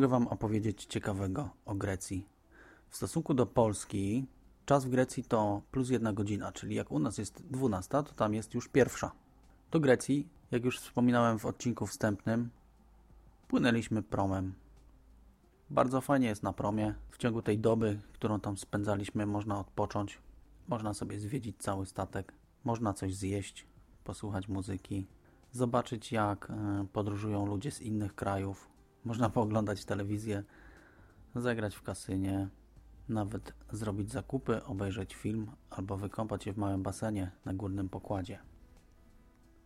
Mogę Wam opowiedzieć ciekawego o Grecji? W stosunku do Polski czas w Grecji to plus jedna godzina, czyli jak u nas jest 12, to tam jest już pierwsza. Do Grecji, jak już wspominałem w odcinku wstępnym, płynęliśmy promem. Bardzo fajnie jest na promie. W ciągu tej doby, którą tam spędzaliśmy, można odpocząć. Można sobie zwiedzić cały statek. Można coś zjeść, posłuchać muzyki, zobaczyć jak e, podróżują ludzie z innych krajów. Można pooglądać telewizję, zagrać w kasynie, nawet zrobić zakupy, obejrzeć film albo wykąpać się w małym basenie na górnym pokładzie.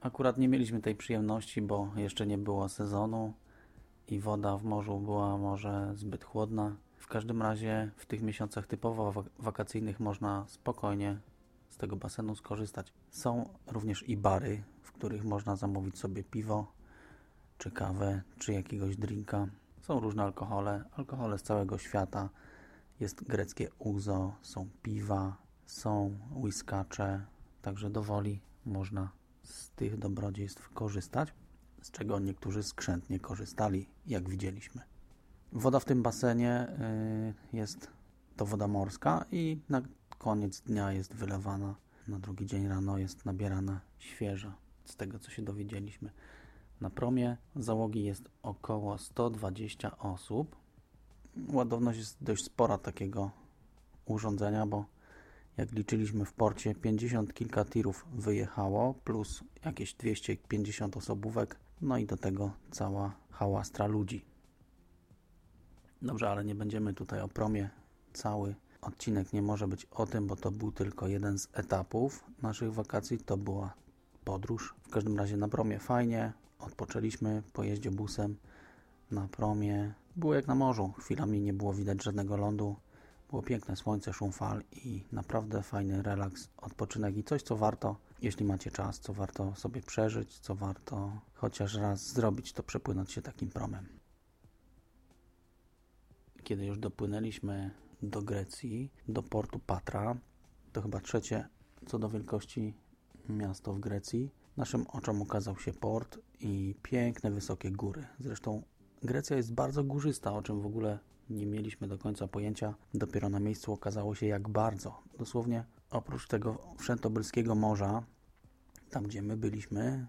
Akurat nie mieliśmy tej przyjemności, bo jeszcze nie było sezonu i woda w morzu była może zbyt chłodna. W każdym razie w tych miesiącach typowo wak- wakacyjnych można spokojnie z tego basenu skorzystać. Są również i bary, w których można zamówić sobie piwo, czy kawę, czy jakiegoś drinka. Są różne alkohole, alkohole z całego świata. Jest greckie uzo, są piwa, są whiskacze, także do woli można z tych dobrodziejstw korzystać, z czego niektórzy skrzętnie korzystali, jak widzieliśmy. Woda w tym basenie y, jest to woda morska i na koniec dnia jest wylewana. Na drugi dzień rano jest nabierana świeża, z tego co się dowiedzieliśmy. Na promie załogi jest około 120 osób. Ładowność jest dość spora takiego urządzenia, bo jak liczyliśmy w porcie, 50 kilka tirów wyjechało, plus jakieś 250 osobówek, no i do tego cała hałastra ludzi. Dobrze, ale nie będziemy tutaj o promie. Cały odcinek nie może być o tym, bo to był tylko jeden z etapów naszych wakacji. To była podróż. W każdym razie na promie fajnie. Odpoczęliśmy po jeździe busem na promie. Było jak na morzu. Chwilami nie było widać żadnego lądu. Było piękne słońce, szum fal i naprawdę fajny relaks, odpoczynek i coś, co warto, jeśli macie czas, co warto sobie przeżyć, co warto chociaż raz zrobić, to przepłynąć się takim promem. Kiedy już dopłynęliśmy do Grecji, do portu Patra, to chyba trzecie co do wielkości miasto w Grecji, naszym oczom ukazał się port i piękne, wysokie góry. Zresztą Grecja jest bardzo górzysta, o czym w ogóle nie mieliśmy do końca pojęcia. Dopiero na miejscu okazało się, jak bardzo. Dosłownie oprócz tego wszętobylskiego morza, tam gdzie my byliśmy,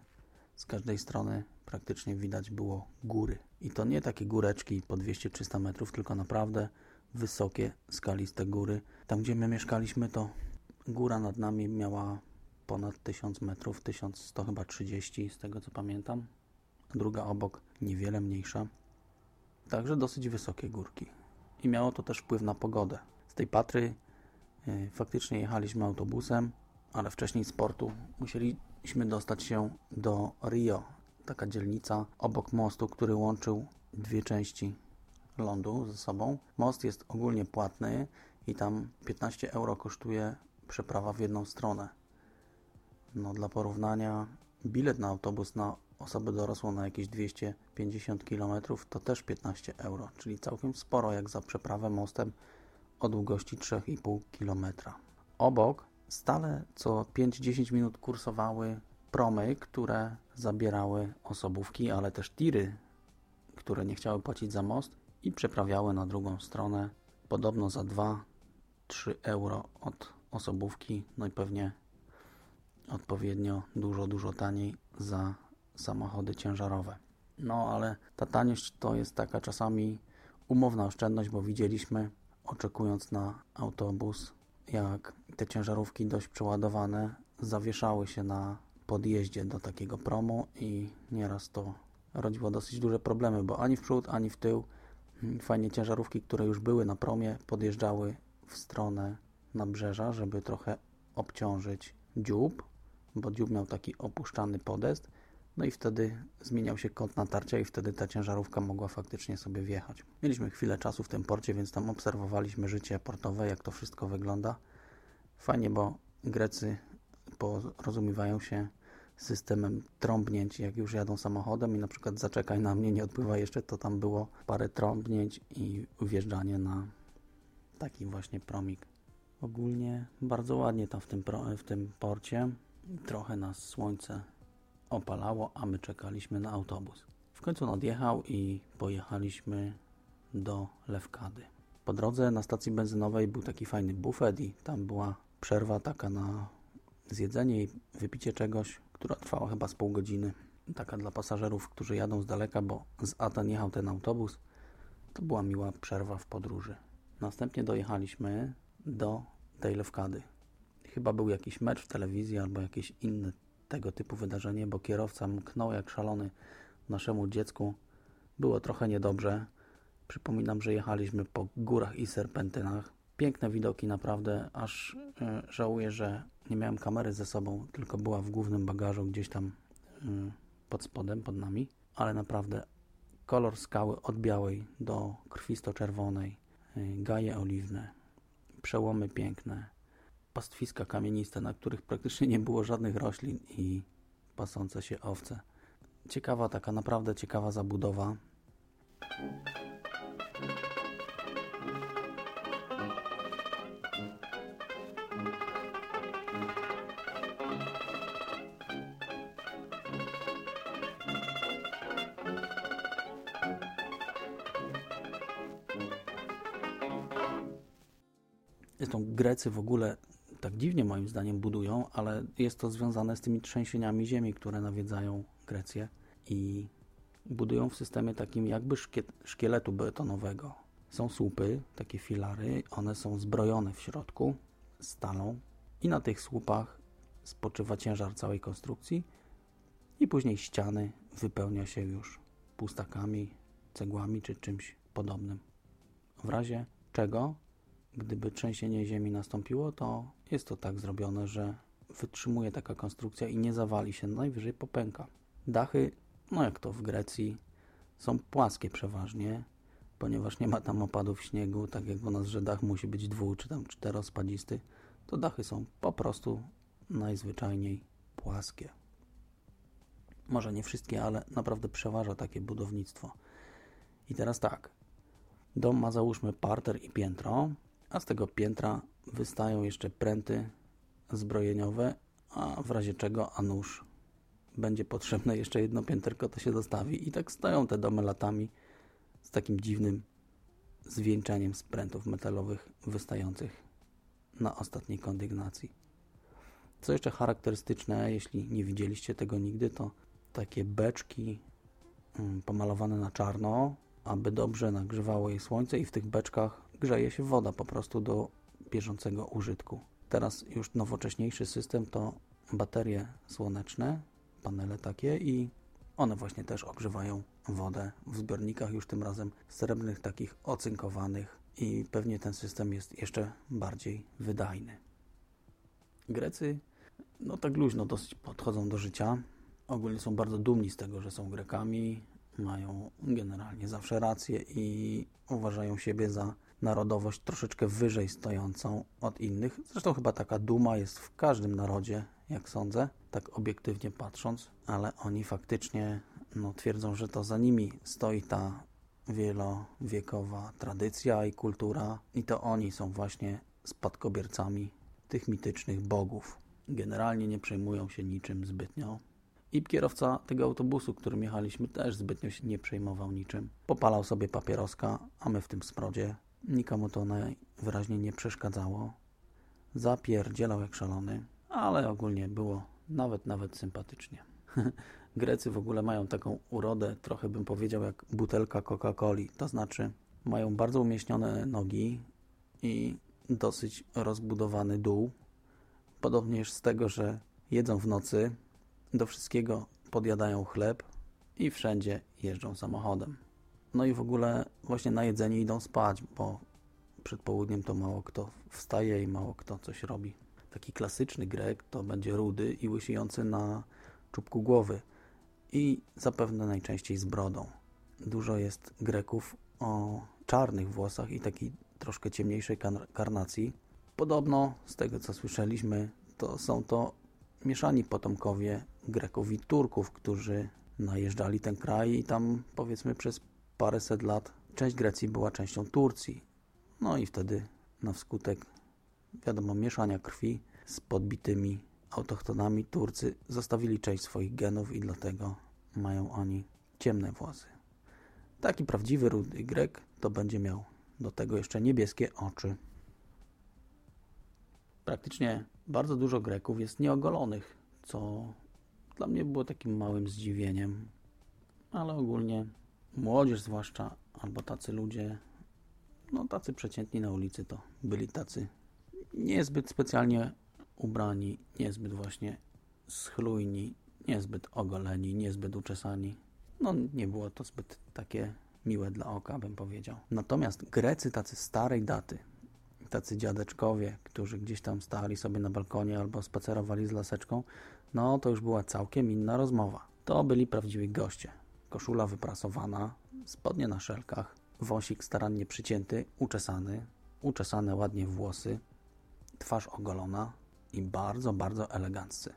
z każdej strony praktycznie widać było góry. I to nie takie góreczki po 200-300 metrów, tylko naprawdę wysokie, skaliste góry. Tam gdzie my mieszkaliśmy, to góra nad nami miała ponad 1000 metrów, 1100 chyba 30 z tego co pamiętam. Druga obok niewiele mniejsza. Także dosyć wysokie górki. I miało to też wpływ na pogodę. Z tej Patry y, faktycznie jechaliśmy autobusem, ale wcześniej z portu musieliśmy dostać się do Rio. Taka dzielnica obok mostu, który łączył dwie części lądu ze sobą. Most jest ogólnie płatny i tam 15 euro kosztuje przeprawa w jedną stronę. No, dla porównania, bilet na autobus na osobę dorosłą na jakieś 250 km to też 15 euro, czyli całkiem sporo jak za przeprawę mostem o długości 3,5 km. Obok stale co 5-10 minut kursowały promy, które zabierały osobówki, ale też tiry, które nie chciały płacić za most i przeprawiały na drugą stronę podobno za 2-3 euro od osobówki, no i pewnie odpowiednio dużo, dużo taniej za samochody ciężarowe. No ale ta taniość to jest taka czasami umowna oszczędność, bo widzieliśmy, oczekując na autobus, jak te ciężarówki dość przeładowane zawieszały się na podjeździe do takiego promu i nieraz to rodziło dosyć duże problemy, bo ani w przód, ani w tył mm, fajnie ciężarówki, które już były na promie, podjeżdżały w stronę nabrzeża, żeby trochę obciążyć dziób, bo dziób miał taki opuszczany podest, no i wtedy zmieniał się kąt natarcia i wtedy ta ciężarówka mogła faktycznie sobie wjechać. Mieliśmy chwilę czasu w tym porcie, więc tam obserwowaliśmy życie portowe, jak to wszystko wygląda. Fajnie, bo Grecy porozumiewają się systemem trąbnięć, jak już jadą samochodem i na przykład zaczekaj na mnie, nie odpływa jeszcze, to tam było parę trąbnięć i wjeżdżanie na taki właśnie promik. Ogólnie bardzo ładnie tam w tym, w tym porcie. Trochę nas słońce opalało, a my czekaliśmy na autobus. W końcu on odjechał i pojechaliśmy do Lewkady. Po drodze na stacji benzynowej był taki fajny bufet i tam była przerwa taka na zjedzenie i wypicie czegoś, która trwała chyba z pół godziny. Taka dla pasażerów, którzy jadą z daleka, bo z Aten jechał ten autobus. To była miła przerwa w podróży. Następnie dojechaliśmy do tej Lewkady. Chyba był jakiś mecz w telewizji albo jakieś inne tego typu wydarzenie, bo kierowca mknął jak szalony naszemu dziecku. Było trochę niedobrze. Przypominam, że jechaliśmy po górach i serpentynach. Piękne widoki naprawdę, aż e, żałuję, że nie miałem kamery ze sobą, tylko była w głównym bagażu gdzieś tam e, pod spodem, pod nami. Ale naprawdę kolor skały od białej do krwisto-czerwonej, e, gaje oliwne, przełomy piękne, pastwiska kamieniste, na których praktycznie nie było żadnych roślin i pasące się owce. Ciekawa taka, naprawdę ciekawa zabudowa. Zresztą Grecy w ogóle tak dziwnie moim zdaniem budują, ale jest to związane z tymi trzęsieniami ziemi, które nawiedzają Grecję i budują w systemie takim jakby szkieletu betonowego. Są słupy, takie filary, one są zbrojone w środku stalą i na tych słupach spoczywa ciężar całej konstrukcji i później ściany wypełnia się już pustakami, cegłami czy czymś podobnym. W razie czego gdyby trzęsienie ziemi nastąpiło, to jest to tak zrobione, że wytrzymuje taka konstrukcja i nie zawali się, najwyżej popęka. Dachy, no jak to w Grecji, są płaskie przeważnie, ponieważ nie ma tam opadów śniegu, tak jak u nas, że dach musi być dwu czy tam czterospadisty, to dachy są po prostu najzwyczajniej płaskie. Może nie wszystkie, ale naprawdę przeważa takie budownictwo. I teraz tak, dom ma załóżmy parter i piętro, a z tego piętra wystają jeszcze pręty zbrojeniowe, a w razie czego, a nóż będzie potrzebne jeszcze jedno pięterko, to się dostawi. I tak stoją te domy latami z takim dziwnym zwieńczeniem z prętów metalowych wystających na ostatniej kondygnacji. Co jeszcze charakterystyczne, jeśli nie widzieliście tego nigdy, to takie beczki mm, pomalowane na czarno, aby dobrze nagrzewało je słońce i w tych beczkach grzeje się woda po prostu do bieżącego użytku. Teraz już nowocześniejszy system to baterie słoneczne, panele takie i one właśnie też ogrzewają wodę w zbiornikach, już tym razem srebrnych, takich ocynkowanych i pewnie ten system jest jeszcze bardziej wydajny. Grecy, no tak luźno dosyć podchodzą do życia. Ogólnie są bardzo dumni z tego, że są Grekami, mają generalnie zawsze rację i uważają siebie za narodowość troszeczkę wyżej stojącą od innych. Zresztą chyba taka duma jest w każdym narodzie, jak sądzę, tak obiektywnie patrząc, ale oni faktycznie no, twierdzą, że to za nimi stoi ta wielowiekowa tradycja i kultura i to oni są właśnie spadkobiercami tych mitycznych bogów. Generalnie nie przejmują się niczym zbytnio. I kierowca tego autobusu, którym jechaliśmy, też zbytnio się nie przejmował niczym. Popalał sobie papieroska, a my w tym sprodzie Nikomu to najwyraźniej nie przeszkadzało. Zapierdzielał jak szalony, ale ogólnie było nawet, nawet sympatycznie. Grecy w ogóle mają taką urodę, trochę bym powiedział jak butelka Coca-Coli, to znaczy mają bardzo umieśnione nogi i dosyć rozbudowany dół. Podobnież z tego, że jedzą w nocy, Do wszystkiego podjadają chleb i wszędzie jeżdżą samochodem. No i w ogóle właśnie na jedzenie idą spać, bo przed południem to mało kto wstaje i mało kto coś robi. Taki klasyczny Grek to będzie rudy i łysiejący na czubku głowy i zapewne najczęściej z brodą. Dużo jest Greków o czarnych włosach i takiej troszkę ciemniejszej karnacji. Podobno, z tego co słyszeliśmy, to są to mieszani potomkowie Greków i Turków, którzy najeżdżali ten kraj i tam powiedzmy przez paręset lat część Grecji była częścią Turcji. No i wtedy na wskutek, wiadomo, mieszania krwi z podbitymi autochtonami Turcy zostawili część swoich genów i dlatego mają oni ciemne włosy. Taki prawdziwy rudy Grek to będzie miał do tego jeszcze niebieskie oczy. Praktycznie bardzo dużo Greków jest nieogolonych, co dla mnie było takim małym zdziwieniem, ale ogólnie młodzież zwłaszcza, albo tacy ludzie, no tacy przeciętni na ulicy to byli tacy niezbyt specjalnie ubrani, niezbyt właśnie schlujni, niezbyt ogoleni, niezbyt uczesani. No nie było to zbyt takie miłe dla oka, bym powiedział. Natomiast Grecy tacy starej daty, tacy dziadeczkowie, którzy gdzieś tam stali sobie na balkonie albo spacerowali z laseczką, no to już była całkiem inna rozmowa. To byli prawdziwi goście. Koszula wyprasowana, spodnie na szelkach, wąsik starannie przycięty, uczesany, uczesane ładnie włosy, twarz ogolona i bardzo, bardzo eleganccy.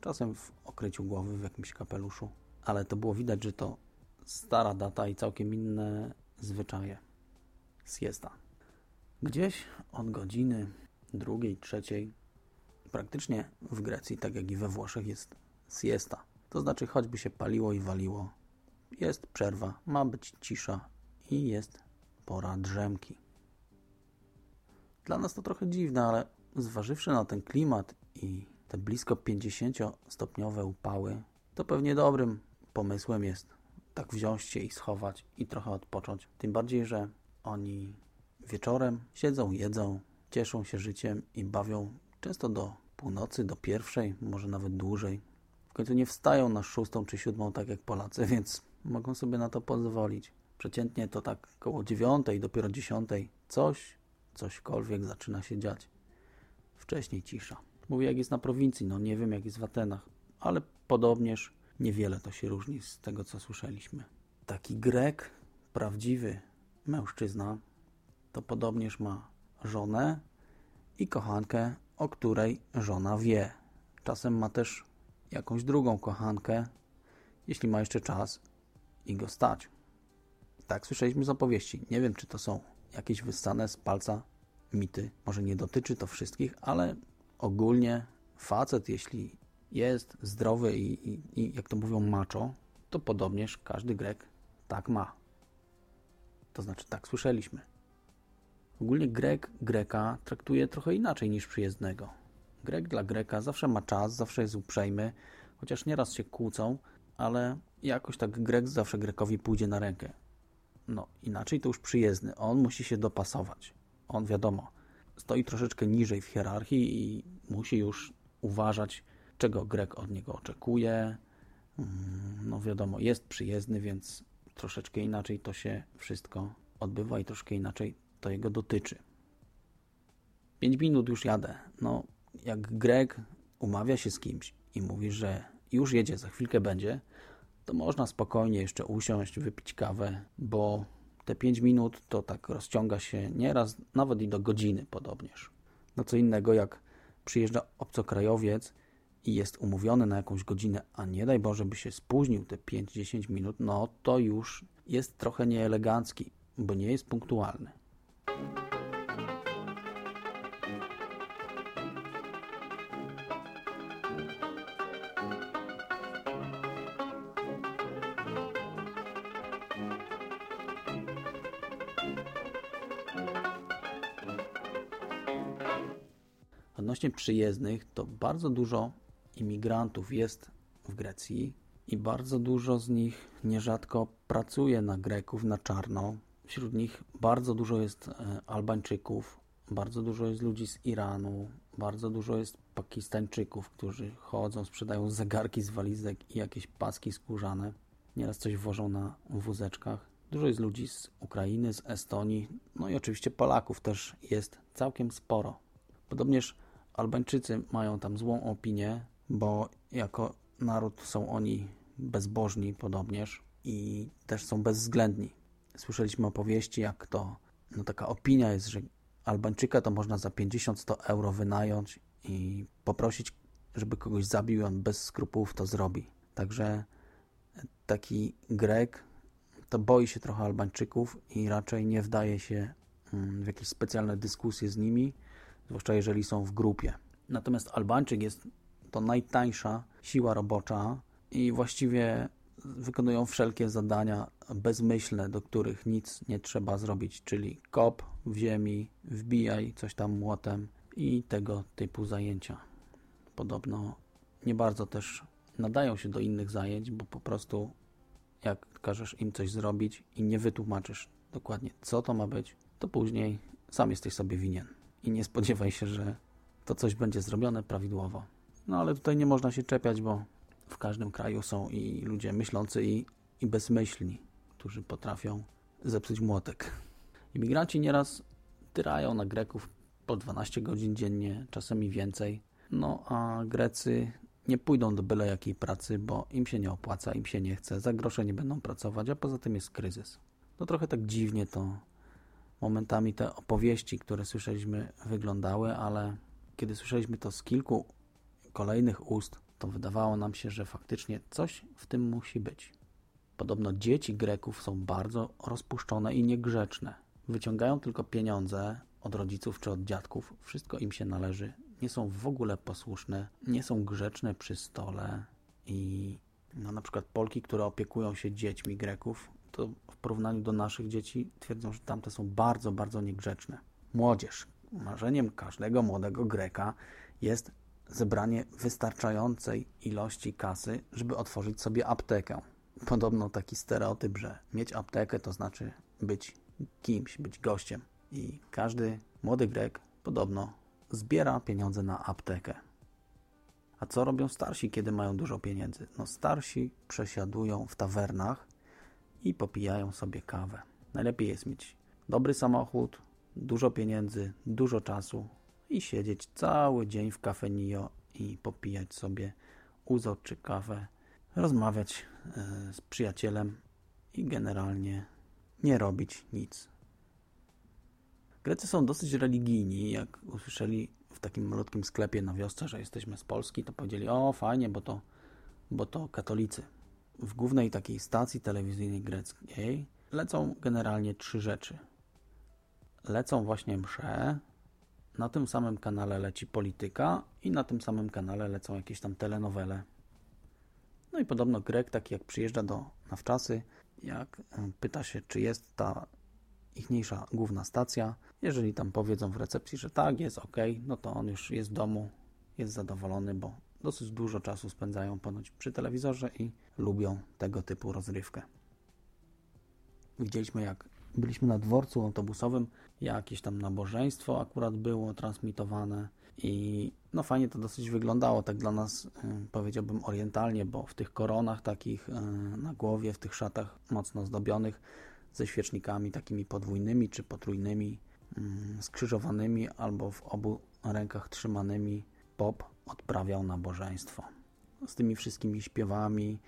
Czasem w okryciu głowy, w jakimś kapeluszu, ale to było widać, że to stara data i całkiem inne zwyczaje. Siesta. Gdzieś od godziny drugiej, trzeciej, praktycznie w Grecji, tak jak i we Włoszech, jest siesta. To znaczy, choćby się paliło i waliło, jest przerwa, ma być cisza i jest pora drzemki. Dla nas to trochę dziwne, ale zważywszy na ten klimat i te blisko 50-stopniowe upały, to pewnie dobrym pomysłem jest tak wziąć się i schować i trochę odpocząć. Tym bardziej, że oni wieczorem siedzą, jedzą, cieszą się życiem i bawią często do północy, do pierwszej, może nawet dłużej. Końcu nie wstają na szóstą czy siódmą, tak jak Polacy, więc mogą sobie na to pozwolić. Przeciętnie to tak koło dziewiątej, dopiero dziesiątej coś, cośkolwiek zaczyna się dziać. Wcześniej cisza. Mówię jak jest na prowincji, no nie wiem jak jest w Atenach, ale podobnież Niewiele to się różni z tego, co słyszeliśmy. Taki Grek, prawdziwy mężczyzna, to podobnież ma żonę i kochankę, o której żona wie. Czasem ma też jakąś drugą kochankę, jeśli ma jeszcze czas i go stać. Tak słyszeliśmy z opowieści. Nie wiem, czy to są jakieś wyssane z palca mity. Może nie dotyczy to wszystkich, ale ogólnie facet, jeśli jest zdrowy i, i, i, jak to mówią macho, to podobnież każdy Grek tak ma. To znaczy tak słyszeliśmy. Ogólnie Grek Greka traktuje trochę inaczej niż przyjezdnego. Grek dla Greka zawsze ma czas, zawsze jest uprzejmy, chociaż nieraz się kłócą, ale jakoś tak Grek zawsze Grekowi pójdzie na rękę. No, inaczej to już przyjezdny. On musi się dopasować. On, wiadomo, stoi troszeczkę niżej w hierarchii i musi już uważać czego Grek od niego oczekuje. Mm, no wiadomo, jest przyjezdny, więc troszeczkę inaczej to się wszystko odbywa i troszkę inaczej to jego dotyczy. 5 minut już jadę. No, jak Greg umawia się z kimś i mówi, że już jedzie, za chwilkę będzie, to można spokojnie jeszcze usiąść, wypić kawę, bo te 5 minut to tak rozciąga się nieraz, nawet i do godziny podobnież. No co innego, jak przyjeżdża obcokrajowiec i jest umówiony na jakąś godzinę, a nie daj Boże by się spóźnił te 5-10 minut, no to już jest trochę nieelegancki, bo nie jest punktualny. Odnośnie przyjezdnych, to bardzo dużo imigrantów jest w Grecji i bardzo dużo z nich nierzadko pracuje na Greków na czarno. Wśród nich bardzo dużo jest e, Albańczyków, bardzo dużo jest ludzi z Iranu, bardzo dużo jest Pakistańczyków, którzy chodzą, sprzedają zegarki z walizek i jakieś paski skórzane. Nieraz coś wożą na wózeczkach. Dużo jest ludzi z Ukrainy, z Estonii, no i oczywiście Polaków też jest całkiem sporo. Podobnież Albańczycy mają tam złą opinię, bo jako naród są oni bezbożni podobnież i też są bezwzględni. Słyszeliśmy opowieści, jak to, no taka opinia jest, że Albańczyka to można za 50-100 euro wynająć i poprosić, żeby kogoś zabił i on bez skrupułów to zrobi. Także taki Grek to boi się trochę Albańczyków i raczej nie wdaje się mm, w jakieś specjalne dyskusje z nimi, zwłaszcza jeżeli są w grupie. Natomiast Albańczyk jest to najtańsza siła robocza i właściwie wykonują wszelkie zadania bezmyślne, do których nic nie trzeba zrobić, czyli kop w ziemi, wbijaj coś tam młotem i tego typu zajęcia. Podobno nie bardzo też nadają się do innych zajęć, bo po prostu jak każesz im coś zrobić i nie wytłumaczysz dokładnie, co to ma być, to później sam jesteś sobie winien. I nie spodziewaj się, że to coś będzie zrobione prawidłowo. No ale tutaj nie można się czepiać, bo w każdym kraju są i ludzie myślący i, i bezmyślni, którzy potrafią zepsuć młotek. Imigranci nieraz tyrają na Greków po 12 godzin dziennie, czasami więcej. No a Grecy nie pójdą do byle jakiej pracy, bo im się nie opłaca, im się nie chce, za grosze nie będą pracować, a poza tym jest kryzys. No trochę tak dziwnie to momentami te opowieści, które słyszeliśmy, wyglądały, ale kiedy słyszeliśmy to z kilku kolejnych ust, to wydawało nam się, że faktycznie coś w tym musi być. Podobno dzieci Greków są bardzo rozpuszczone i niegrzeczne. Wyciągają tylko pieniądze od rodziców czy od dziadków. Wszystko im się należy. Nie są w ogóle posłuszne, nie są grzeczne przy stole i no, na przykład Polki, które opiekują się dziećmi Greków, to w porównaniu do naszych dzieci twierdzą, że tamte są bardzo, bardzo niegrzeczne. Młodzież. Marzeniem każdego młodego Greka jest zebranie wystarczającej ilości kasy, żeby otworzyć sobie aptekę. Podobno taki stereotyp, że mieć aptekę to znaczy być kimś, być gościem. I każdy młody Grek podobno zbiera pieniądze na aptekę. A co robią starsi, kiedy mają dużo pieniędzy? No starsi przesiadują w tawernach i popijają sobie kawę. Najlepiej jest mieć dobry samochód, dużo pieniędzy, dużo czasu i siedzieć cały dzień w kafenio i popijać sobie uzo czy kawę, rozmawiać e, z przyjacielem i generalnie nie robić nic. Grecy są dosyć religijni. Jak usłyszeli w takim malutkim sklepie na wiosce, że jesteśmy z Polski, to powiedzieli, o fajnie, bo to, bo to katolicy. W głównej takiej stacji telewizyjnej greckiej lecą generalnie trzy rzeczy. Lecą właśnie msze, na tym samym kanale leci polityka i na tym samym kanale lecą jakieś tam telenowele. No i podobno Grek, taki jak przyjeżdża do Nawczasy, jak e, pyta się, czy jest ta ichniejsza główna stacja, jeżeli tam powiedzą w recepcji, że tak, jest ok, no to on już jest w domu, jest zadowolony, bo dosyć dużo czasu spędzają ponoć przy telewizorze i lubią tego typu rozrywkę. Widzieliśmy, jak byliśmy na dworcu autobusowym, jakieś tam nabożeństwo akurat było transmitowane i no fajnie to dosyć wyglądało, tak dla nas y, powiedziałbym orientalnie, bo w tych koronach takich y, na głowie, w tych szatach mocno zdobionych ze świecznikami takimi podwójnymi czy potrójnymi, y, skrzyżowanymi albo w obu rękach trzymanymi pop odprawiał nabożeństwo. Z tymi wszystkimi śpiewami,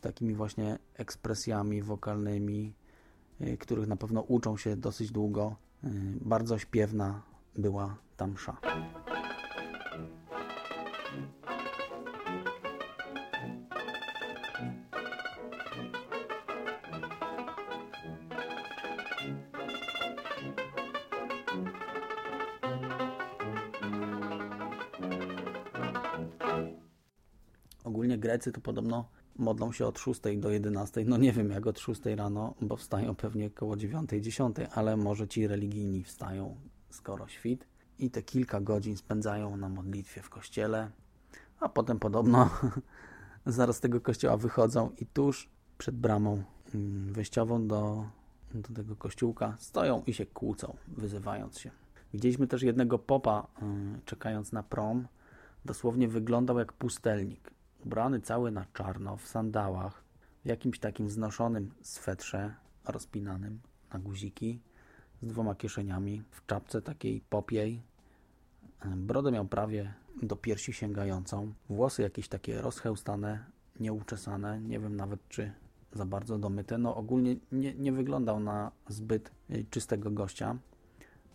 takimi właśnie ekspresjami wokalnymi, Y, których na pewno uczą się dosyć długo. Y, bardzo śpiewna była ta msza. Grecy to podobno modlą się od 6 do 11. No nie wiem jak od 6 rano, bo wstają pewnie około 9, 10, ale może ci religijni wstają skoro świt i te kilka godzin spędzają na modlitwie w kościele, a potem podobno zaraz z tego kościoła wychodzą i tuż przed bramą mm, wejściową do, do tego kościółka stoją i się kłócą, wyzywając się. Widzieliśmy też jednego popa, yy, czekając na prom. Dosłownie wyglądał jak pustelnik. Ubrany cały na czarno, w sandałach, w jakimś takim znoszonym swetrze rozpinanym na guziki, z dwoma kieszeniami, w czapce takiej popiej. Brodę miał prawie do piersi sięgającą, włosy jakieś takie rozchełstane, nieuczesane, nie wiem nawet czy za bardzo domyte. No ogólnie nie, nie wyglądał na zbyt y, czystego gościa,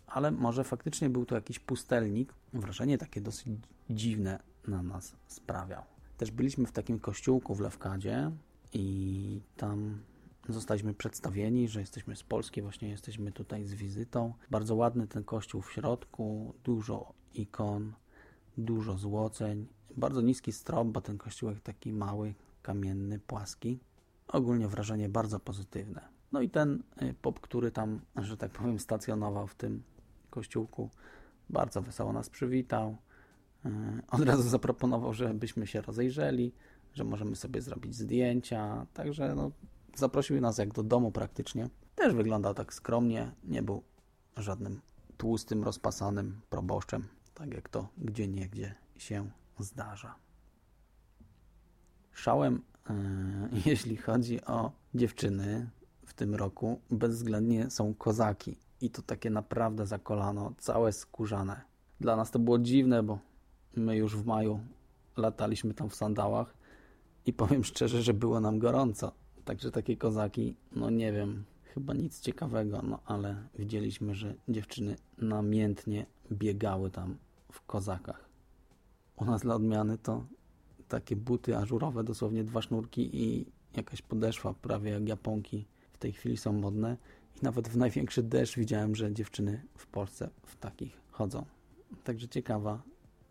ale może faktycznie był to jakiś pustelnik. Wrażenie takie dosyć dziwne na nas sprawiał. Też byliśmy w takim kościółku w Lewkadzie i tam zostaliśmy przedstawieni, że jesteśmy z Polski, właśnie jesteśmy tutaj z wizytą. Bardzo ładny ten kościół w środku, dużo ikon, dużo złoceń, bardzo niski strop, bo ten kościółek taki mały, kamienny, płaski. Ogólnie wrażenie bardzo pozytywne. No i ten y, pop, który tam, że tak powiem, stacjonował w tym kościółku, bardzo wesoło nas przywitał. Y, od razu zaproponował, żebyśmy się rozejrzeli, że możemy sobie zrobić zdjęcia. Także no, zaprosił nas jak do domu praktycznie. Też wyglądał tak skromnie, nie był żadnym tłustym, rozpasanym proboszczem, tak jak to gdzie niegdzie się zdarza. Szałem, yy, jeśli chodzi o dziewczyny w tym roku, bezwzględnie są kozaki. I to takie naprawdę za kolano, całe skórzane. Dla nas to było dziwne, bo my już w maju lataliśmy tam w sandałach i powiem szczerze, że było nam gorąco. Także takie kozaki, no nie wiem, chyba nic ciekawego, no ale widzieliśmy, że dziewczyny namiętnie biegały tam w kozakach. U nas dla odmiany to takie buty ażurowe, dosłownie dwa sznurki i jakaś podeszwa, prawie jak japonki w tej chwili są modne. I nawet w największy deszcz widziałem, że dziewczyny w Polsce w takich chodzą. Także ciekawa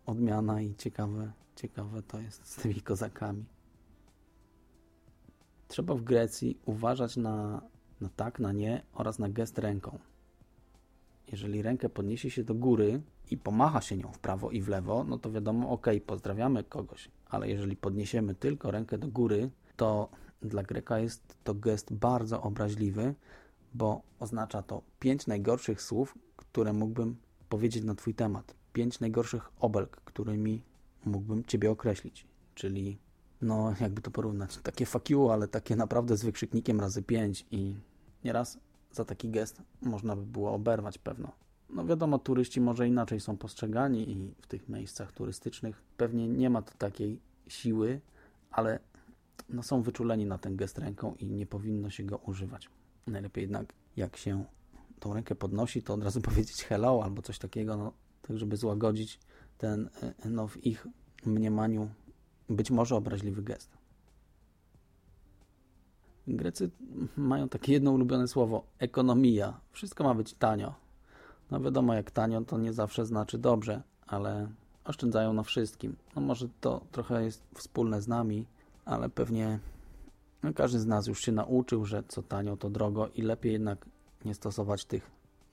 odmiana i ciekawe, ciekawe to jest z tymi kozakami. Trzeba w Grecji uważać na, na tak, na nie oraz na gest ręką. Jeżeli rękę podniesie się do góry i pomacha się nią w prawo i w lewo, no to wiadomo, ok, pozdrawiamy kogoś, ale jeżeli podniesiemy tylko rękę do góry, to dla Greka jest to gest bardzo obraźliwy, bo oznacza to pięć najgorszych słów, które mógłbym powiedzieć na Twój temat. Pięć najgorszych obelg, którymi mógłbym Ciebie określić. Czyli, no jakby to porównać, takie fuck you, ale takie naprawdę z wykrzyknikiem razy pięć i nieraz za taki gest można by było oberwać pewno. No wiadomo, turyści może inaczej są postrzegani i w tych miejscach turystycznych pewnie nie ma to takiej siły, ale no są wyczuleni na ten gest ręką i nie powinno się go używać. Najlepiej jednak, jak się tą rękę podnosi, to od razu powiedzieć hello albo coś takiego, no, tak żeby złagodzić ten e, no, w ich mniemaniu być może obraźliwy gest. Grecy mają takie jedno ulubione słowo ekonomia. Wszystko ma być tanio. No wiadomo, jak tanio to nie zawsze znaczy dobrze, ale oszczędzają na wszystkim. No może to trochę jest wspólne z nami, ale pewnie no każdy z nas już się nauczył, że co tanio to drogo i lepiej jednak nie stosować tych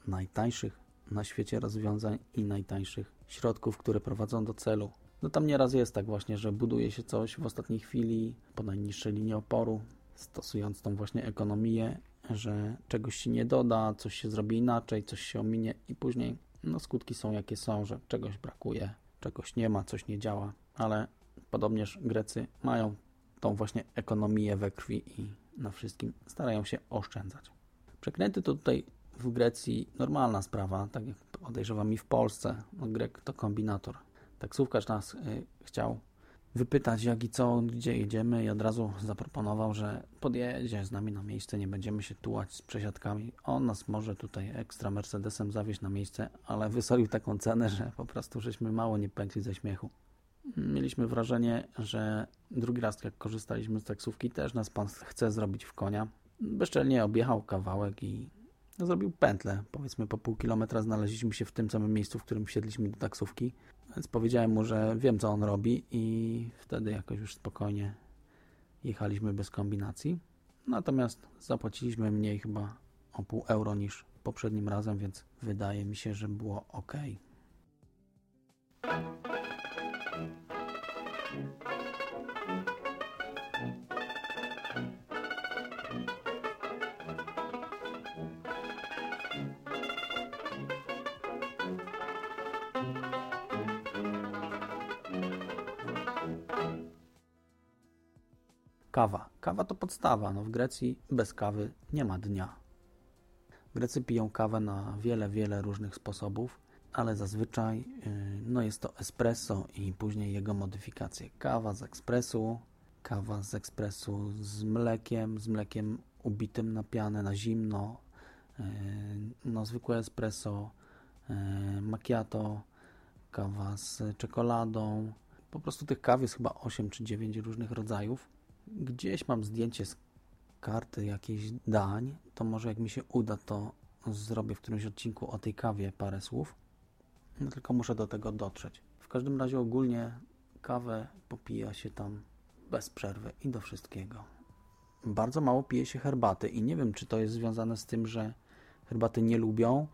najtańszych na świecie rozwiązań i najtańszych środków, które prowadzą do celu. No tam nieraz jest tak właśnie, że buduje się coś w ostatniej chwili po najniższej linii oporu, stosując tą właśnie ekonomię, że czegoś się nie doda, coś się zrobi inaczej, coś się ominie i później no skutki są jakie są, że czegoś brakuje, czegoś nie ma, coś nie działa, ale podobnież Grecy mają tą właśnie ekonomię we krwi i na wszystkim starają się oszczędzać. Przekręty to tutaj w Grecji normalna sprawa, tak jak podejrzewam i w Polsce. No, Grek to kombinator. Taksówkarz nas y, chciał wypytać jak i co, gdzie jedziemy i od razu zaproponował, że podjedzie z nami na miejsce, nie będziemy się tułać z przesiadkami. On nas może tutaj ekstra Mercedesem zawieźć na miejsce, ale wysolił taką cenę, że po prostu żeśmy mało nie pękli ze śmiechu. Mieliśmy wrażenie, że drugi raz jak korzystaliśmy z taksówki, też nas pan chce zrobić w konia. Bezczelnie objechał kawałek i zrobił pętlę. Powiedzmy po pół kilometra znaleźliśmy się w tym samym miejscu, w którym siedliśmy do taksówki. Więc powiedziałem mu, że wiem co on robi i wtedy jakoś już spokojnie jechaliśmy bez kombinacji. Natomiast zapłaciliśmy mniej chyba o pół euro niż poprzednim razem, więc wydaje mi się, że było ok. Kawa. To podstawa. No w Grecji bez kawy nie ma dnia. Grecy piją kawę na wiele, wiele różnych sposobów, ale zazwyczaj yy, no jest to espresso i później jego modyfikacje. Kawa z ekspresu, kawa z ekspresu z mlekiem, z mlekiem ubitym na pianę, na zimno, yy, no zwykłe espresso, yy, macchiato, kawa z czekoladą. Po prostu tych kaw jest chyba 8 czy 9 różnych rodzajów. Gdzieś mam zdjęcie z karty jakichś dań, to może jak mi się uda, to zrobię w którymś odcinku o tej kawie parę słów. No tylko muszę do tego dotrzeć. W każdym razie ogólnie kawę popija się tam bez przerwy i do wszystkiego. Bardzo mało pije się herbaty i nie wiem, czy to jest związane z tym, że herbaty nie lubią,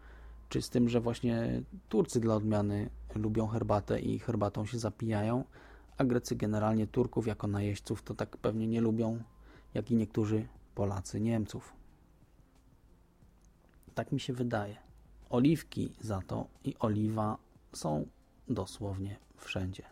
czy z tym, że właśnie Turcy dla odmiany lubią herbatę i herbatą się zapijają, a Grecy generalnie Turków jako najeźdźców to tak pewnie nie lubią, jak i niektórzy Polacy Niemców. Tak mi się wydaje. Oliwki za to i oliwa są dosłownie wszędzie.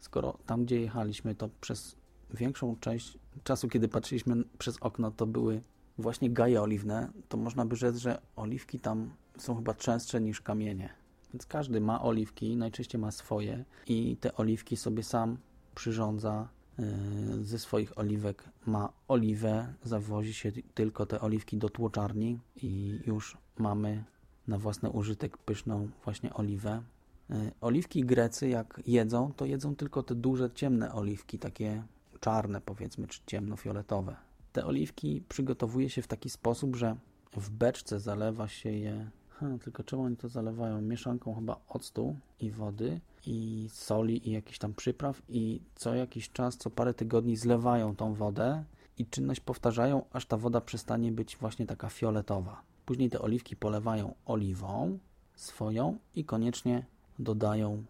Skoro tam, gdzie jechaliśmy, to przez większą część czasu, kiedy patrzyliśmy przez okno, to były właśnie gaje oliwne, to można by rzec, że oliwki tam są chyba częstsze niż kamienie. Więc każdy ma oliwki, najczęściej ma swoje i te oliwki sobie sam przyrządza yy, ze swoich oliwek ma oliwę, zawozi się tylko te oliwki do tłoczarni i już mamy na własny użytek pyszną właśnie oliwę. Yy, oliwki grecy jak jedzą, to jedzą tylko te duże, ciemne oliwki, takie czarne powiedzmy, czy ciemnofioletowe. Te oliwki przygotowuje się w taki sposób, że w beczce zalewa się je Hmm, tylko czemu oni to zalewają? Mieszanką chyba octu i wody i soli i jakichś tam przypraw i co jakiś czas, co parę tygodni zlewają tą wodę i czynność powtarzają, aż ta woda przestanie być właśnie taka fioletowa. Później te oliwki polewają oliwą swoją i koniecznie dodają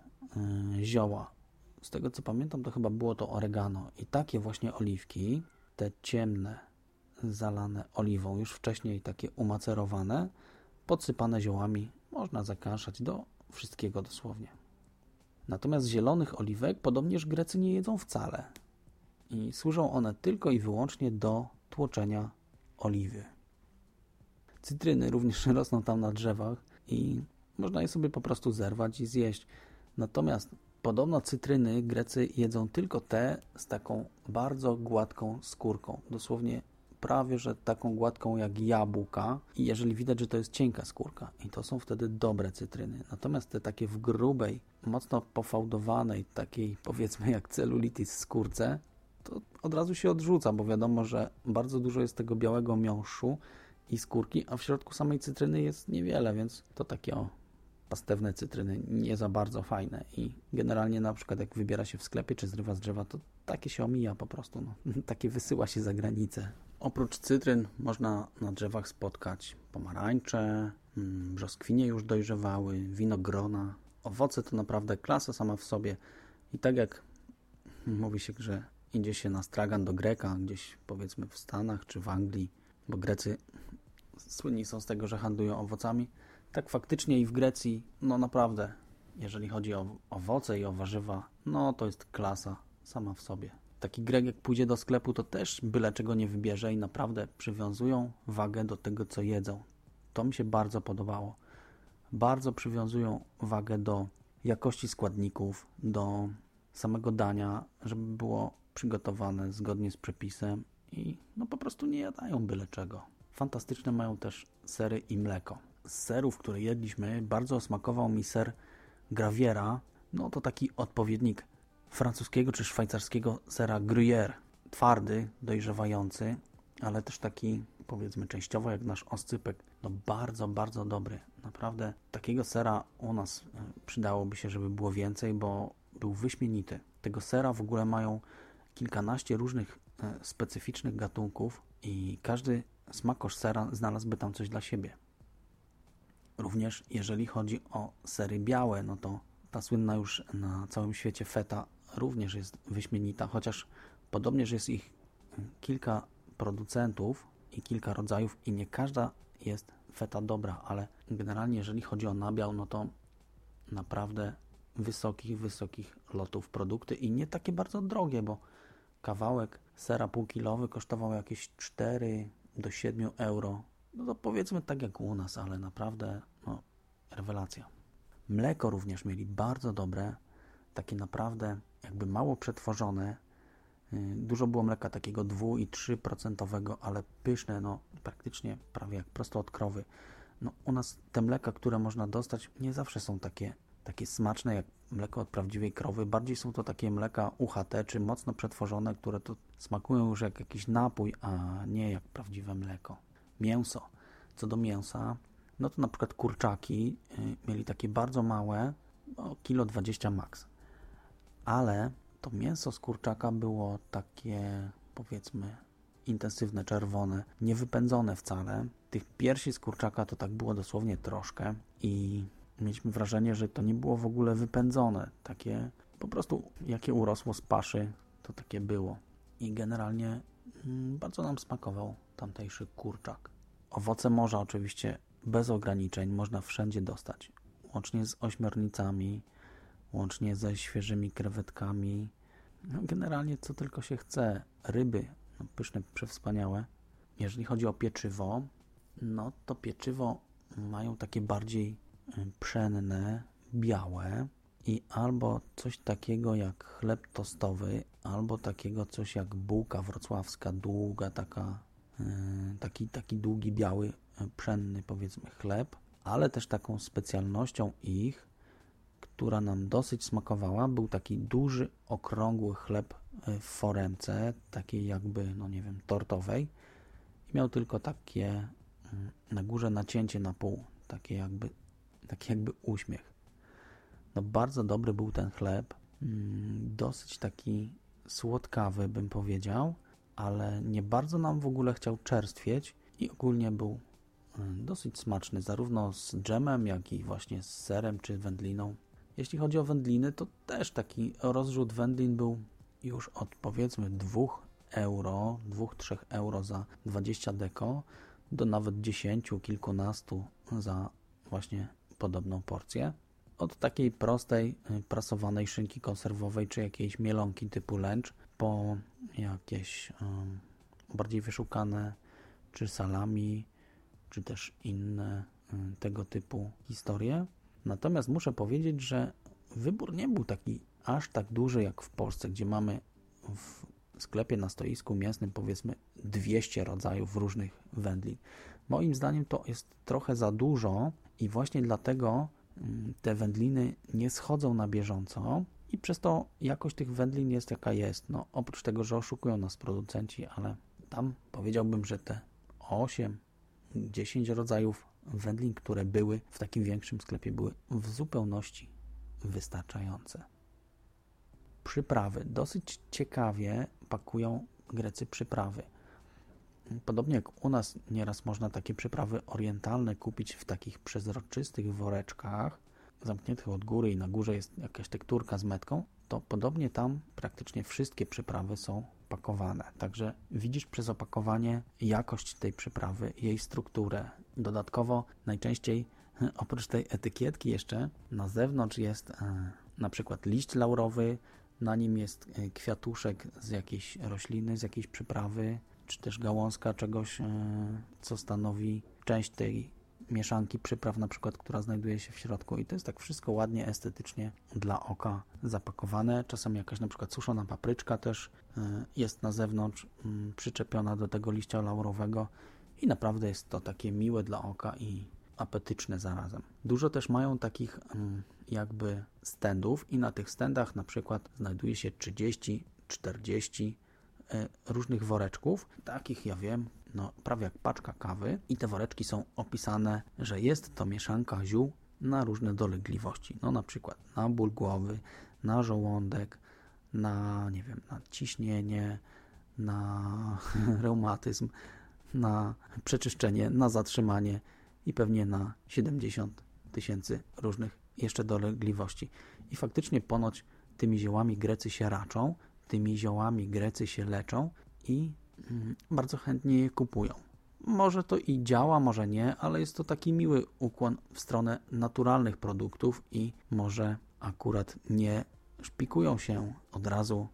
yy, zioła. Z tego co pamiętam, to chyba było to oregano. I takie właśnie oliwki, te ciemne, zalane oliwą, już wcześniej takie umacerowane, podsypane ziołami, można zakaszać do wszystkiego dosłownie. Natomiast zielonych oliwek podobnież Grecy nie jedzą wcale i służą one tylko i wyłącznie do tłoczenia oliwy. Cytryny również rosną tam na drzewach i można je sobie po prostu zerwać i zjeść. Natomiast podobno cytryny Grecy jedzą tylko te z taką bardzo gładką skórką, dosłownie prawie, że taką gładką jak jabłka i jeżeli widać, że to jest cienka skórka i to są wtedy dobre cytryny. Natomiast te takie w grubej, mocno pofałdowanej, takiej powiedzmy jak celulitis skórce, to od razu się odrzuca, bo wiadomo, że bardzo dużo jest tego białego miąższu i skórki, a w środku samej cytryny jest niewiele, więc to takie o pastewne cytryny nie za bardzo fajne i generalnie na przykład jak wybiera się w sklepie czy zrywa z drzewa, to takie się omija po prostu, no. takie wysyła się za granicę. Oprócz cytryn można na drzewach spotkać pomarańcze, mm, brzoskwinie już dojrzewały, winogrona. Owoce to naprawdę klasa sama w sobie i tak jak mówi się, że idzie się na stragan do Greka, gdzieś powiedzmy w Stanach czy w Anglii, bo Grecy słynni są z tego, że handlują owocami, tak faktycznie i w Grecji, no naprawdę, jeżeli chodzi o owoce i o warzywa, no to jest klasa sama w sobie. Taki Grek jak pójdzie do sklepu, to też byle czego nie wybierze i naprawdę przywiązują wagę do tego, co jedzą. To mi się bardzo podobało. Bardzo przywiązują wagę do jakości składników, do samego dania, żeby było przygotowane zgodnie z przepisem i no po prostu nie jadają byle czego. Fantastyczne mają też sery i mleko. Z serów, które jedliśmy, bardzo smakował mi ser Graviera. No to taki odpowiednik francuskiego czy szwajcarskiego sera Gruyère. Twardy, dojrzewający, ale też taki powiedzmy częściowo jak nasz oscypek. No bardzo, bardzo dobry. Naprawdę takiego sera u nas e, przydałoby się, żeby było więcej, bo był wyśmienity. Tego sera w ogóle mają kilkanaście różnych e, specyficznych gatunków i każdy smakosz sera znalazłby tam coś dla siebie. Również jeżeli chodzi o sery białe, no to ta słynna już na całym świecie feta również jest wyśmienita, chociaż podobnież jest ich kilka producentów i kilka rodzajów i nie każda jest feta dobra, ale generalnie jeżeli chodzi o nabiał, no to naprawdę wysokich, wysokich lotów produkty i nie takie bardzo drogie, bo kawałek sera półkilowy kosztował jakieś 4 do 7 euro. No to powiedzmy tak jak u nas, ale naprawdę no, rewelacja. Mleko również mieli bardzo dobre, takie naprawdę jakby mało przetworzone. Y, Dużo było mleka takiego 2 i 3%, ale pyszne, no praktycznie prawie jak prosto od krowy. No, u nas te mleka, które można dostać, nie zawsze są takie, takie smaczne jak mleko od prawdziwej krowy. Bardziej są to takie mleka UHT, czy mocno przetworzone, które to smakują już jak jakiś napój, a nie jak prawdziwe mleko. Mięso. Co do mięsa, no to na przykład kurczaki y, mieli takie bardzo małe, no, kilo 20 max. Ale to mięso z kurczaka było takie, powiedzmy, intensywne, czerwone, niewypędzone wcale. Tych piersi z kurczaka to tak było dosłownie troszkę i mieliśmy wrażenie, że to nie było w ogóle wypędzone. Takie po prostu, jakie urosło z paszy, to takie było. I generalnie mm, bardzo nam smakował tamtejszy kurczak. Owoce morza oczywiście bez ograniczeń można wszędzie dostać. Łącznie z ośmiornicami, łącznie ze świeżymi krewetkami. No, generalnie co tylko się chce. Ryby, no, pyszne, przewspaniałe. Jeżeli chodzi o pieczywo, no to pieczywo mają takie bardziej y, pszenne, białe i albo coś takiego jak chleb tostowy, albo takiego coś jak bułka wrocławska, długa taka, y, taki, taki długi, biały, y, pszenny powiedzmy chleb, ale też taką specjalnością ich, która nam dosyć smakowała, był taki duży, okrągły chleb w foremce, takiej jakby, no nie wiem, tortowej. I miał tylko takie mm, na górze nacięcie na pół, takie jakby, taki jakby uśmiech. No bardzo dobry był ten chleb, mm, dosyć taki słodkawy bym powiedział, ale nie bardzo nam w ogóle chciał czerstwieć. I ogólnie był mm, dosyć smaczny, zarówno z dżemem, jak i właśnie z serem czy wędliną. Jeśli chodzi o wędliny, to też taki rozrzut wędlin był już od powiedzmy 2 euro, 2-3 euro za 20 deko do nawet 10, kilkunastu za właśnie podobną porcję. Od takiej prostej, y, prasowanej szynki konserwowej czy jakiejś mielonki typu lunch po jakieś um, bardziej wyszukane czy salami, czy też inne um, tego typu historie. Natomiast muszę powiedzieć, że wybór nie był taki aż tak duży jak w Polsce, gdzie mamy w sklepie na stoisku mięsnym powiedzmy 200 rodzajów różnych wędlin. Moim zdaniem to jest trochę za dużo i właśnie dlatego mm, te wędliny nie schodzą na bieżąco i przez to jakość tych wędlin jest jaka jest. No, oprócz tego, że oszukują nas producenci, ale tam powiedziałbym, że te 8, 10 rodzajów wędlin, które były w takim większym sklepie, były w zupełności wystarczające. Przyprawy. Dosyć ciekawie pakują Grecy przyprawy. Podobnie jak u nas nieraz można takie przyprawy orientalne kupić w takich przezroczystych woreczkach, zamkniętych od góry i na górze jest jakaś tekturka z metką, to podobnie tam praktycznie wszystkie przyprawy są pakowane. Także widzisz przez opakowanie jakość tej przyprawy, jej strukturę. Dodatkowo najczęściej oprócz tej etykietki jeszcze na zewnątrz jest e, na przykład liść laurowy, na nim jest e, kwiatuszek z jakiejś rośliny, z jakiejś przyprawy, czy też gałązka czegoś, e, co stanowi część tej mieszanki przypraw, na przykład, która znajduje się w środku. I to jest tak wszystko ładnie, estetycznie dla oka zapakowane. Czasem jakaś na przykład suszona papryczka też jest na zewnątrz mm, przyczepiona do tego liścia laurowego i naprawdę jest to takie miłe dla oka i apetyczne zarazem. Dużo też mają takich mm, jakby standów i na tych standach na przykład znajduje się 30, 40 e, różnych woreczków, takich ja wiem, no prawie jak paczka kawy. I te woreczki są opisane, że jest to mieszanka ziół na różne dolegliwości, no na przykład na ból głowy, na żołądek, na nie wiem, na ciśnienie, na reumatyzm, na przeczyszczenie, na zatrzymanie i pewnie na 70 tysięcy różnych jeszcze dolegliwości. I faktycznie ponoć tymi ziołami Grecy się raczą, tymi ziołami Grecy się leczą i mm, bardzo chętnie je kupują. Może to i działa, może nie, ale jest to taki miły ukłon w stronę naturalnych produktów i może akurat nie szpikują się od razu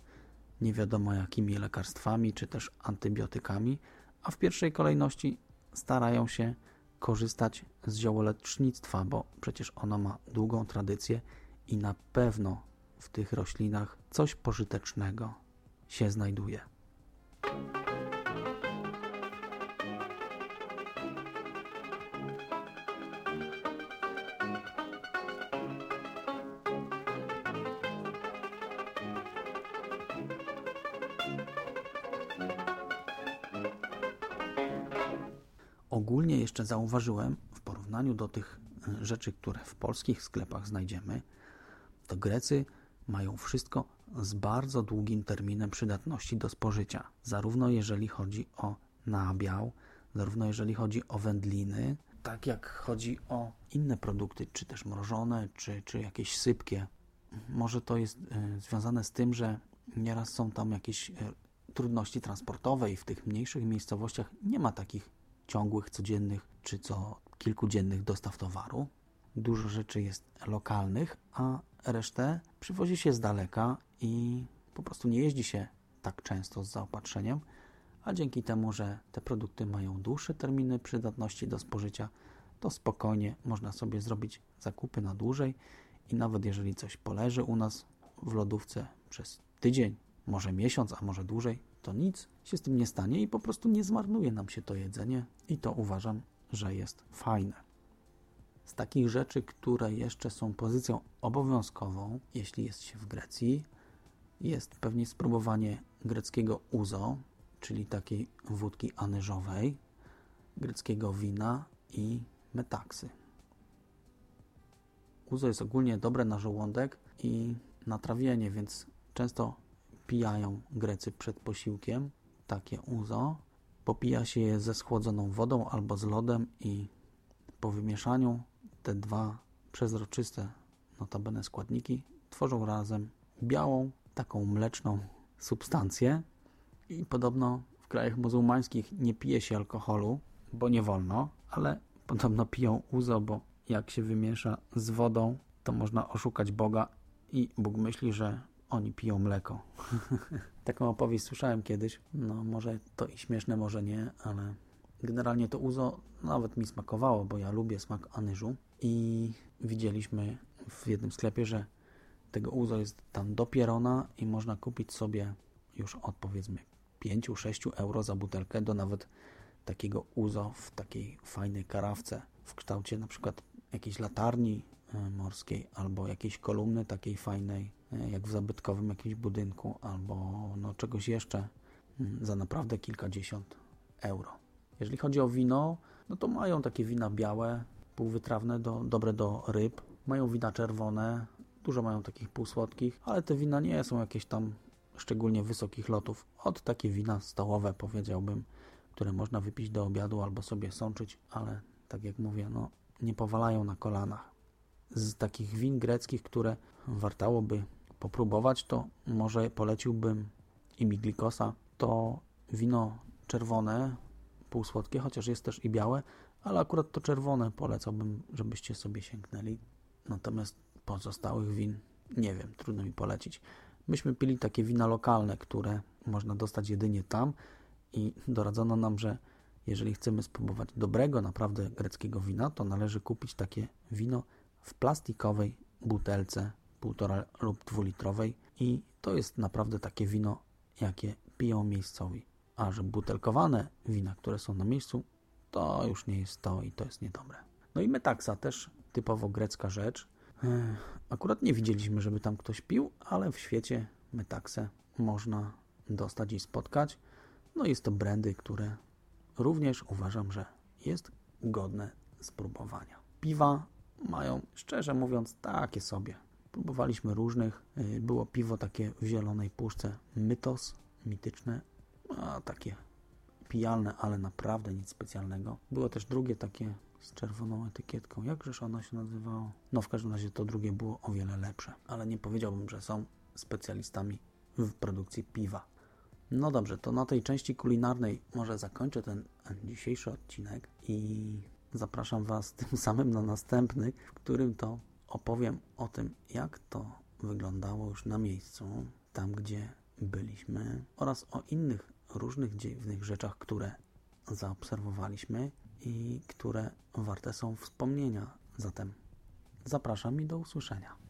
nie wiadomo jakimi lekarstwami czy też antybiotykami, a w pierwszej kolejności starają się korzystać z ziołolecznictwa, bo przecież ono ma długą tradycję i na pewno w tych roślinach coś pożytecznego się znajduje. Ogólnie jeszcze zauważyłem, w porównaniu do tych e, rzeczy, które w polskich sklepach znajdziemy, to Grecy mają wszystko z bardzo długim terminem przydatności do spożycia. Zarówno jeżeli chodzi o nabiał, zarówno jeżeli chodzi o wędliny, tak jak chodzi o inne produkty, czy też mrożone, czy, czy jakieś sypkie. Może to jest y, związane z tym, że nieraz są tam jakieś y, trudności transportowe i w tych mniejszych miejscowościach nie ma takich ciągłych, codziennych czy co kilkudziennych dostaw towaru. Dużo rzeczy jest lokalnych, a resztę przywozi się z daleka i po prostu nie jeździ się tak często z zaopatrzeniem, a dzięki temu, że te produkty mają dłuższe terminy przydatności do spożycia, to spokojnie można sobie zrobić zakupy na dłużej i nawet jeżeli coś poleży u nas w lodówce przez tydzień, może miesiąc, a może dłużej, to nic się z tym nie stanie i po prostu nie zmarnuje nam się to jedzenie i to uważam, że jest fajne. Z takich rzeczy, które jeszcze są pozycją obowiązkową, jeśli jest się w Grecji, jest pewnie spróbowanie greckiego uzo, czyli takiej wódki anyżowej, greckiego wina i metaksy. Uzo jest ogólnie dobre na żołądek i na trawienie, więc często pijają Grecy przed posiłkiem takie uzo. Popija się je ze schłodzoną wodą albo z lodem i po wymieszaniu te dwa przezroczyste notabene składniki tworzą razem białą, taką mleczną substancję i podobno w krajach muzułmańskich nie pije się alkoholu, bo nie wolno, ale podobno piją uzo, bo jak się wymiesza z wodą, to można oszukać Boga i Bóg myśli, że oni piją mleko. Taką opowieść słyszałem kiedyś. No może to i śmieszne, może nie, ale generalnie to uzo nawet mi smakowało, bo ja lubię smak anyżu i widzieliśmy w jednym sklepie, że tego uzo jest tam do pierona i można kupić sobie już od powiedzmy 5-6 euro za butelkę do nawet takiego uzo w takiej fajnej karawce w kształcie na przykład jakiejś latarni e, morskiej albo jakiejś kolumny takiej fajnej jak w zabytkowym jakimś budynku albo no, czegoś jeszcze mm, za naprawdę kilkadziesiąt euro. Jeżeli chodzi o wino, no to mają takie wina białe, półwytrawne, do, dobre do ryb. Mają wina czerwone, dużo mają takich półsłodkich, ale te wina nie są jakieś tam szczególnie wysokich lotów. Od takie wina stołowe powiedziałbym, które można wypić do obiadu albo sobie sączyć, ale tak jak mówię, no nie powalają na kolanach. Z takich win greckich, które wartałoby popróbować, to może poleciłbym imiglikosa. To wino czerwone, półsłodkie, chociaż jest też i białe, ale akurat to czerwone polecałbym, żebyście sobie sięgnęli. Natomiast pozostałych win nie wiem, trudno mi polecić. Myśmy pili takie wina lokalne, które można dostać jedynie tam i doradzono nam, że jeżeli chcemy spróbować dobrego, naprawdę greckiego wina, to należy kupić takie wino w plastikowej butelce półtora lub dwulitrowej i to jest naprawdę takie wino, jakie piją miejscowi. A że butelkowane wina, które są na miejscu, to już nie jest to i to jest niedobre. No i metaksa też typowo grecka rzecz. Akurat nie widzieliśmy, żeby tam ktoś pił, ale w świecie metaksę można dostać i spotkać. No jest to brandy, które również uważam, że jest godne spróbowania. Piwa mają, szczerze mówiąc, takie sobie. Próbowaliśmy różnych. Y, było piwo takie w zielonej puszce Mytos, mityczne, a takie pijalne, ale naprawdę nic specjalnego. Było też drugie takie z czerwoną etykietką. Jakżeż ono się nazywało? No w każdym razie to drugie było o wiele lepsze, ale nie powiedziałbym, że są specjalistami w produkcji piwa. No dobrze, to na tej części kulinarnej może zakończę ten dzisiejszy odcinek i zapraszam Was tym samym na następny, w którym to opowiem o tym, jak to wyglądało już na miejscu, tam gdzie byliśmy oraz o innych różnych dziwnych rzeczach, które zaobserwowaliśmy i które warte są wspomnienia. Zatem zapraszam i do usłyszenia.